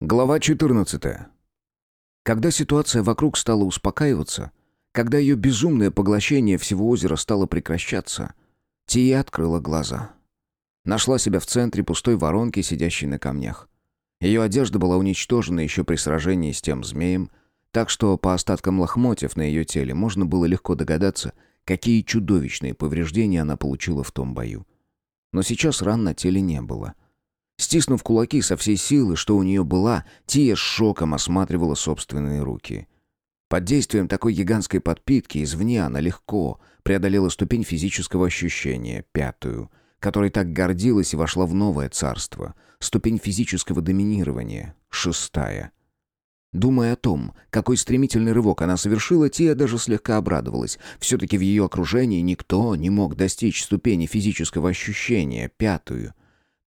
Глава 14. Когда ситуация вокруг стала успокаиваться, когда ее безумное поглощение всего озера стало прекращаться, Тия открыла глаза. Нашла себя в центре пустой воронки, сидящей на камнях. Ее одежда была уничтожена еще при сражении с тем змеем, так что по остаткам лохмотьев на ее теле можно было легко догадаться, какие чудовищные повреждения она получила в том бою. Но сейчас ран на теле не было — Стиснув кулаки со всей силы, что у нее была, Тия с шоком осматривала собственные руки. Под действием такой гигантской подпитки извне она легко преодолела ступень физического ощущения, пятую, которой так гордилась и вошла в новое царство, ступень физического доминирования, шестая. Думая о том, какой стремительный рывок она совершила, Тия даже слегка обрадовалась. Все-таки в ее окружении никто не мог достичь ступени физического ощущения, пятую.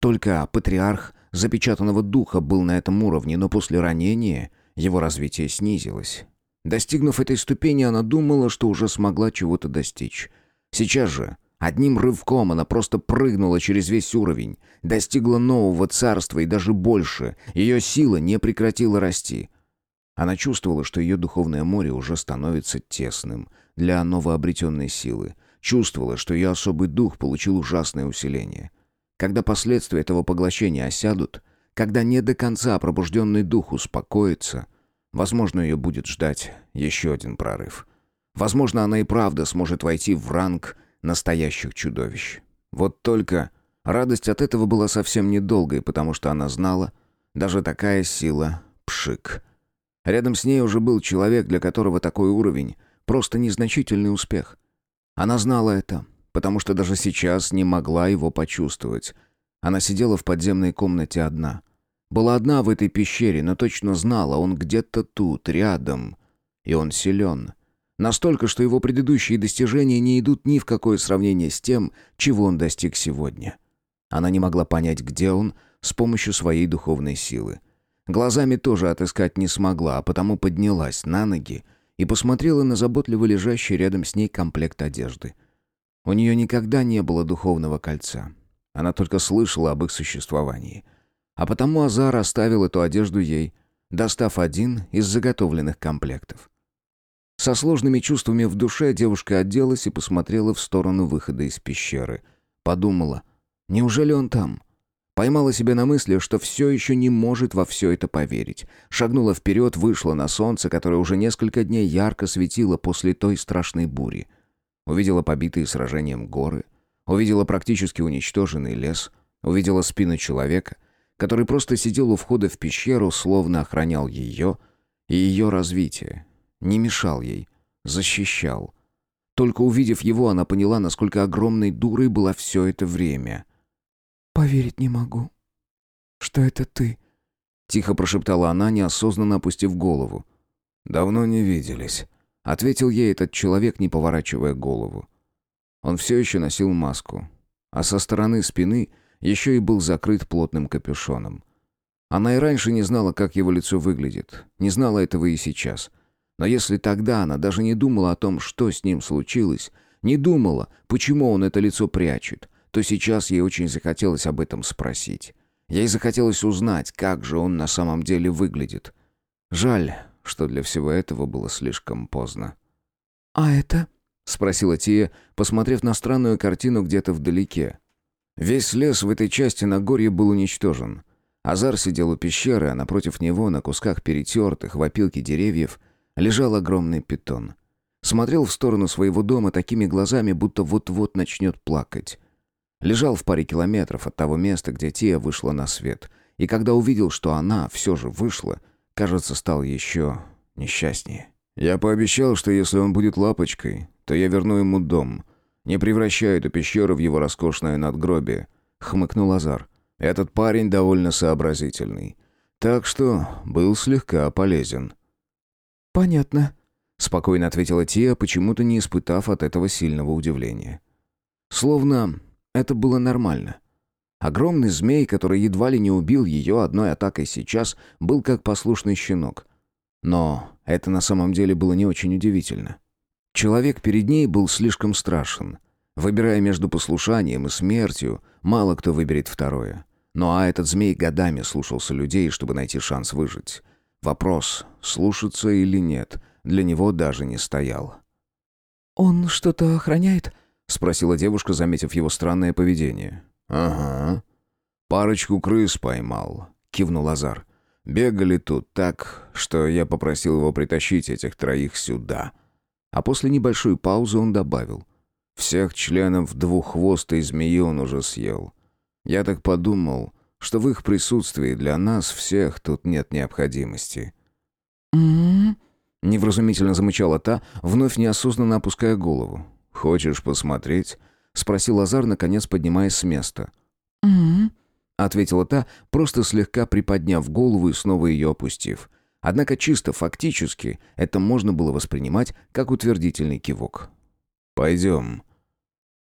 Только патриарх запечатанного духа был на этом уровне, но после ранения его развитие снизилось. Достигнув этой ступени, она думала, что уже смогла чего-то достичь. Сейчас же, одним рывком она просто прыгнула через весь уровень, достигла нового царства и даже больше. Ее сила не прекратила расти. Она чувствовала, что ее духовное море уже становится тесным для новообретенной силы. Чувствовала, что ее особый дух получил ужасное усиление — когда последствия этого поглощения осядут, когда не до конца пробужденный дух успокоится, возможно, ее будет ждать еще один прорыв. Возможно, она и правда сможет войти в ранг настоящих чудовищ. Вот только радость от этого была совсем недолгой, потому что она знала, даже такая сила — пшик. Рядом с ней уже был человек, для которого такой уровень — просто незначительный успех. Она знала это, потому что даже сейчас не могла его почувствовать. Она сидела в подземной комнате одна. Была одна в этой пещере, но точно знала, он где-то тут, рядом. И он силен. Настолько, что его предыдущие достижения не идут ни в какое сравнение с тем, чего он достиг сегодня. Она не могла понять, где он, с помощью своей духовной силы. Глазами тоже отыскать не смогла, а потому поднялась на ноги и посмотрела на заботливо лежащий рядом с ней комплект одежды — у нее никогда не было духовного кольца. Она только слышала об их существовании. А потому Азар оставил эту одежду ей, достав один из заготовленных комплектов. Со сложными чувствами в душе девушка оделась и посмотрела в сторону выхода из пещеры. Подумала, неужели он там? Поймала себя на мысли, что все еще не может во все это поверить. Шагнула вперед, вышла на солнце, которое уже несколько дней ярко светило после той страшной бури — Увидела побитые сражением горы, увидела практически уничтоженный лес, увидела спину человека, который просто сидел у входа в пещеру, словно охранял ее и ее развитие. Не мешал ей, защищал. Только увидев его, она поняла, насколько огромной дурой была все это время. «Поверить не могу, что это ты», — тихо прошептала она, неосознанно опустив голову. «Давно не виделись», Ответил ей этот человек, не поворачивая голову. Он все еще носил маску, а со стороны спины еще и был закрыт плотным капюшоном. Она и раньше не знала, как его лицо выглядит, не знала этого и сейчас. Но если тогда она даже не думала о том, что с ним случилось, не думала, почему он это лицо прячет, то сейчас ей очень захотелось об этом спросить. Ей захотелось узнать, как же он на самом деле выглядит. Жаль, что для всего этого было слишком поздно. «А это?» — спросила Тия, посмотрев на странную картину где-то вдалеке. Весь лес в этой части Нагорья был уничтожен. Азар сидел у пещеры, а напротив него, на кусках перетертых в опилке деревьев, лежал огромный питон. Смотрел в сторону своего дома такими глазами, будто вот-вот начнет плакать. Лежал в паре километров от того места, где Тия вышла на свет. И когда увидел, что она все же вышла, кажется, стал еще несчастнее. Я пообещал, что если он будет лапочкой, то я верну ему дом. Не превращаю эту пещеру в его роскошное надгробие, хмыкнул Азар. Этот парень довольно сообразительный. Так что был слегка полезен. Понятно, спокойно ответила Тия, почему-то не испытав от этого сильного удивления. Словно это было нормально. Огромный змей, который едва ли не убил ее одной атакой сейчас, был как послушный щенок. Но это на самом деле было не очень удивительно. Человек перед ней был слишком страшен. Выбирая между послушанием и смертью, мало кто выберет второе. Ну а этот змей годами слушался людей, чтобы найти шанс выжить. Вопрос, слушаться или нет, для него даже не стоял. «Он что-то охраняет?» — спросила девушка, заметив его странное поведение. «Ага. Парочку крыс поймал», — кивнул Азар. «Бегали тут так, что я попросил его притащить этих троих сюда». А после небольшой паузы он добавил. «Всех членов двуххвостой змеи он уже съел. Я так подумал, что в их присутствии для нас всех тут нет необходимости». «М-м-м», Невразумительно замычала та, вновь неосознанно опуская голову. «Хочешь посмотреть?» — спросил Азар, наконец поднимаясь с места. «М-м», ответила та, просто слегка приподняв голову и снова ее опустив. Однако чисто фактически это можно было воспринимать как утвердительный кивок. «Пойдем».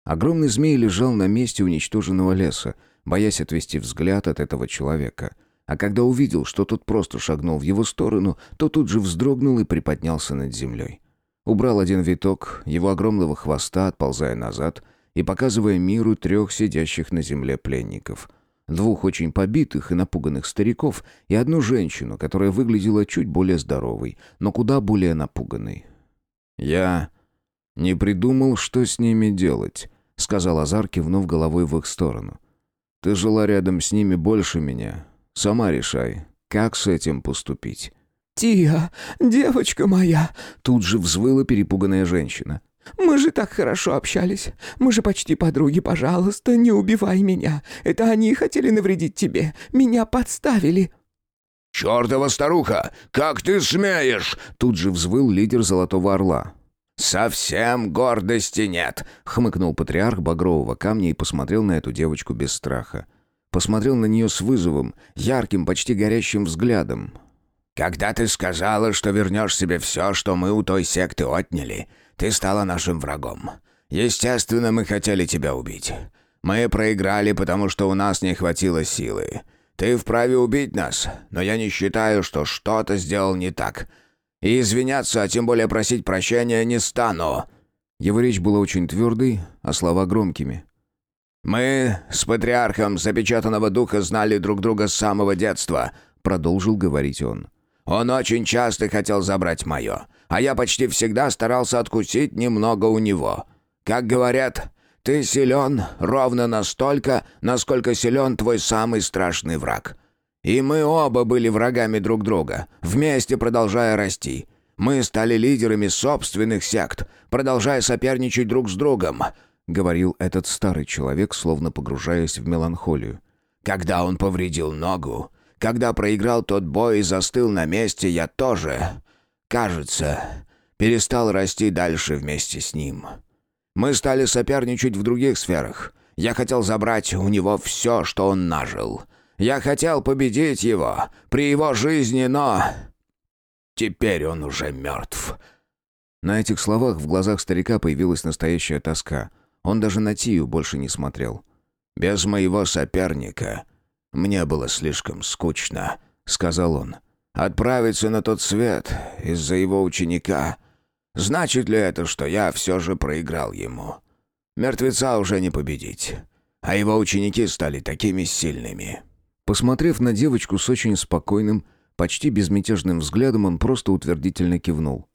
Огромный змей лежал на месте уничтоженного леса, боясь отвести взгляд от этого человека. А когда увидел, что тот просто шагнул в его сторону, то тут же вздрогнул и приподнялся над землей. Убрал один виток его огромного хвоста, отползая назад и показывая миру трех сидящих на земле пленников. Двух очень побитых и напуганных стариков и одну женщину, которая выглядела чуть более здоровой, но куда более напуганной. «Я не придумал, что с ними делать», — сказал Азар, кивнув головой в их сторону. «Ты жила рядом с ними больше меня. Сама решай, как с этим поступить». «Тия, девочка моя!» Тут же взвыла перепуганная женщина. «Мы же так хорошо общались. Мы же почти подруги. Пожалуйста, не убивай меня. Это они хотели навредить тебе. Меня подставили». «Чёртова старуха! Как ты смеешь?» Тут же взвыл лидер Золотого Орла. «Совсем гордости нет!» — хмыкнул патриарх Багрового камня и посмотрел на эту девочку без страха. Посмотрел на нее с вызовом, ярким, почти горящим взглядом. «Когда ты сказала, что вернешь себе все, что мы у той секты отняли, ты стала нашим врагом. Естественно, мы хотели тебя убить. Мы проиграли, потому что у нас не хватило силы. Ты вправе убить нас, но я не считаю, что что-то сделал не так. И извиняться, а тем более просить прощения не стану». Его речь была очень твердой, а слова громкими. «Мы с патриархом запечатанного духа знали друг друга с самого детства», — продолжил говорить он. Он очень часто хотел забрать мое, а я почти всегда старался откусить немного у него. Как говорят, ты силен ровно настолько, насколько силен твой самый страшный враг. И мы оба были врагами друг друга, вместе продолжая расти. Мы стали лидерами собственных сект, продолжая соперничать друг с другом», — говорил этот старый человек, словно погружаясь в меланхолию. «Когда он повредил ногу, когда проиграл тот бой и застыл на месте, я тоже, кажется, перестал расти дальше вместе с ним. Мы стали соперничать в других сферах. Я хотел забрать у него все, что он нажил. Я хотел победить его при его жизни, но... Теперь он уже мертв». На этих словах в глазах старика появилась настоящая тоска. Он даже на Тию больше не смотрел. «Без моего соперника «Мне было слишком скучно», — сказал он. «Отправиться на тот свет из-за его ученика. Значит ли это, что я все же проиграл ему? Мертвеца уже не победить, а его ученики стали такими сильными». Посмотрев на девочку с очень спокойным, почти безмятежным взглядом, он просто утвердительно кивнул.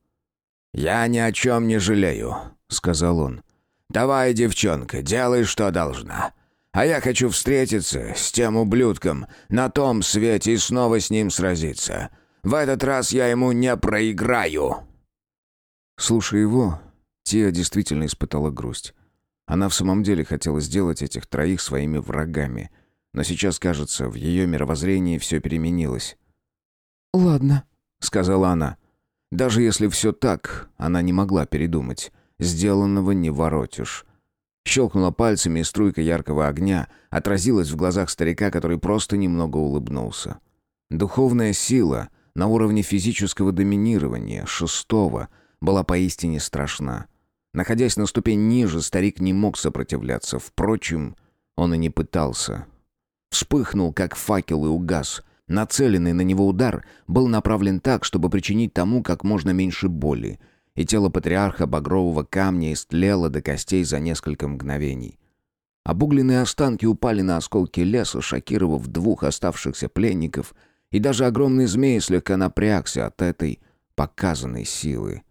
«Я ни о чем не жалею», — сказал он. «Давай, девчонка, делай, что должна. А я хочу встретиться с тем ублюдком на том свете и снова с ним сразиться. В этот раз я ему не проиграю». Слушая его, Тия действительно испытала грусть. Она в самом деле хотела сделать этих троих своими врагами. Но сейчас, кажется, в ее мировоззрении все переменилось. «Ладно», — сказала она. Даже если все так, она не могла передумать. Сделанного не воротишь. Щелкнула пальцами, и струйка яркого огня отразилась в глазах старика, который просто немного улыбнулся. Духовная сила на уровне физического доминирования, шестого, была поистине страшна. Находясь на ступень ниже, старик не мог сопротивляться. Впрочем, он и не пытался. Вспыхнул, как факел, и угас. Нацеленный на него удар был направлен так, чтобы причинить тому как можно меньше боли — и тело патриарха багрового камня истлело до костей за несколько мгновений. Обугленные останки упали на осколки леса, шокировав двух оставшихся пленников, и даже огромный змей слегка напрягся от этой показанной силы.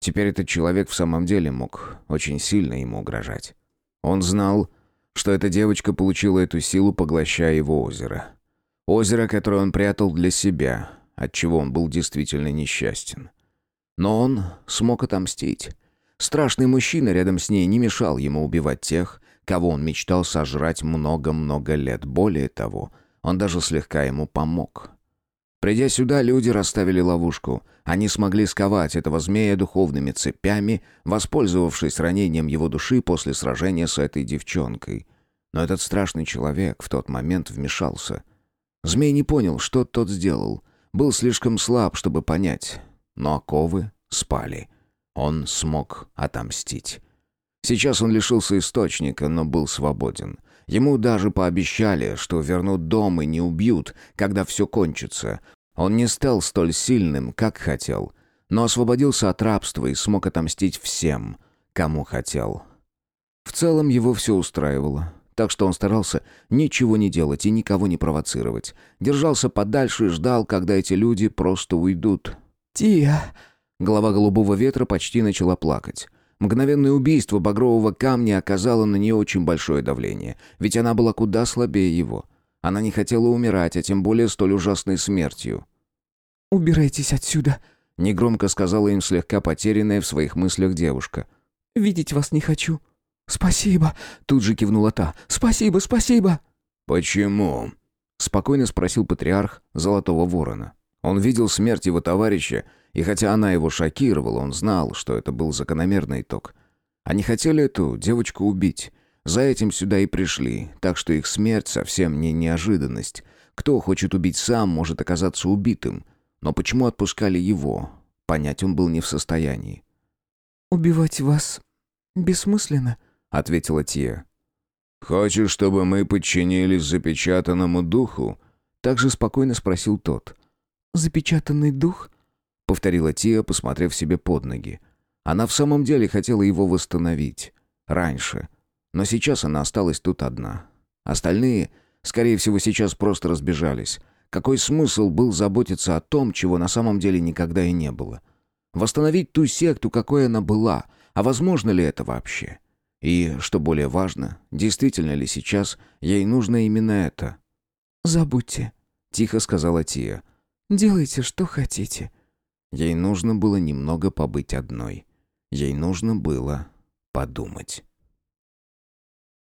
Теперь этот человек в самом деле мог очень сильно ему угрожать. Он знал, что эта девочка получила эту силу, поглощая его озеро. Озеро, которое он прятал для себя, от чего он был действительно несчастен. Но он смог отомстить. Страшный мужчина рядом с ней не мешал ему убивать тех, кого он мечтал сожрать много-много лет. Более того, он даже слегка ему помог. Придя сюда, люди расставили ловушку. Они смогли сковать этого змея духовными цепями, воспользовавшись ранением его души после сражения с этой девчонкой. Но этот страшный человек в тот момент вмешался. Змей не понял, что тот сделал. Был слишком слаб, чтобы понять. Но оковы спали. Он смог отомстить. Сейчас он лишился источника, но был свободен. Ему даже пообещали, что вернут дом и не убьют, когда все кончится. Он не стал столь сильным, как хотел, но освободился от рабства и смог отомстить всем, кому хотел. В целом его все устраивало, так что он старался ничего не делать и никого не провоцировать. Держался подальше и ждал, когда эти люди просто уйдут. «Тия!» Голова голубого ветра почти начала плакать. Мгновенное убийство багрового камня оказало на нее очень большое давление, ведь она была куда слабее его — она не хотела умирать, а тем более столь ужасной смертью. «Убирайтесь отсюда», — негромко сказала им слегка потерянная в своих мыслях девушка. «Видеть вас не хочу». «Спасибо», — тут же кивнула та. «Спасибо, спасибо». «Почему?» — спокойно спросил патриарх Золотого Ворона. Он видел смерть его товарища, и хотя она его шокировала, он знал, что это был закономерный итог. Они хотели эту девочку убить, за этим сюда и пришли, так что их смерть совсем не неожиданность. Кто хочет убить сам, может оказаться убитым. Но почему отпускали его? Понять он был не в состоянии. «Убивать вас бессмысленно», — ответила Тия. «Хочешь, чтобы мы подчинились запечатанному духу?» Так же спокойно спросил тот. «Запечатанный дух?» — повторила Тия, посмотрев себе под ноги. Она в самом деле хотела его восстановить. Раньше. Но сейчас она осталась тут одна. Остальные, скорее всего, сейчас просто разбежались. Какой смысл был заботиться о том, чего на самом деле никогда и не было? Восстановить ту секту, какой она была, а возможно ли это вообще? И, что более важно, действительно ли сейчас ей нужно именно это? «Забудьте», — тихо сказала Тия. «Делайте, что хотите». Ей нужно было немного побыть одной. Ей нужно было подумать.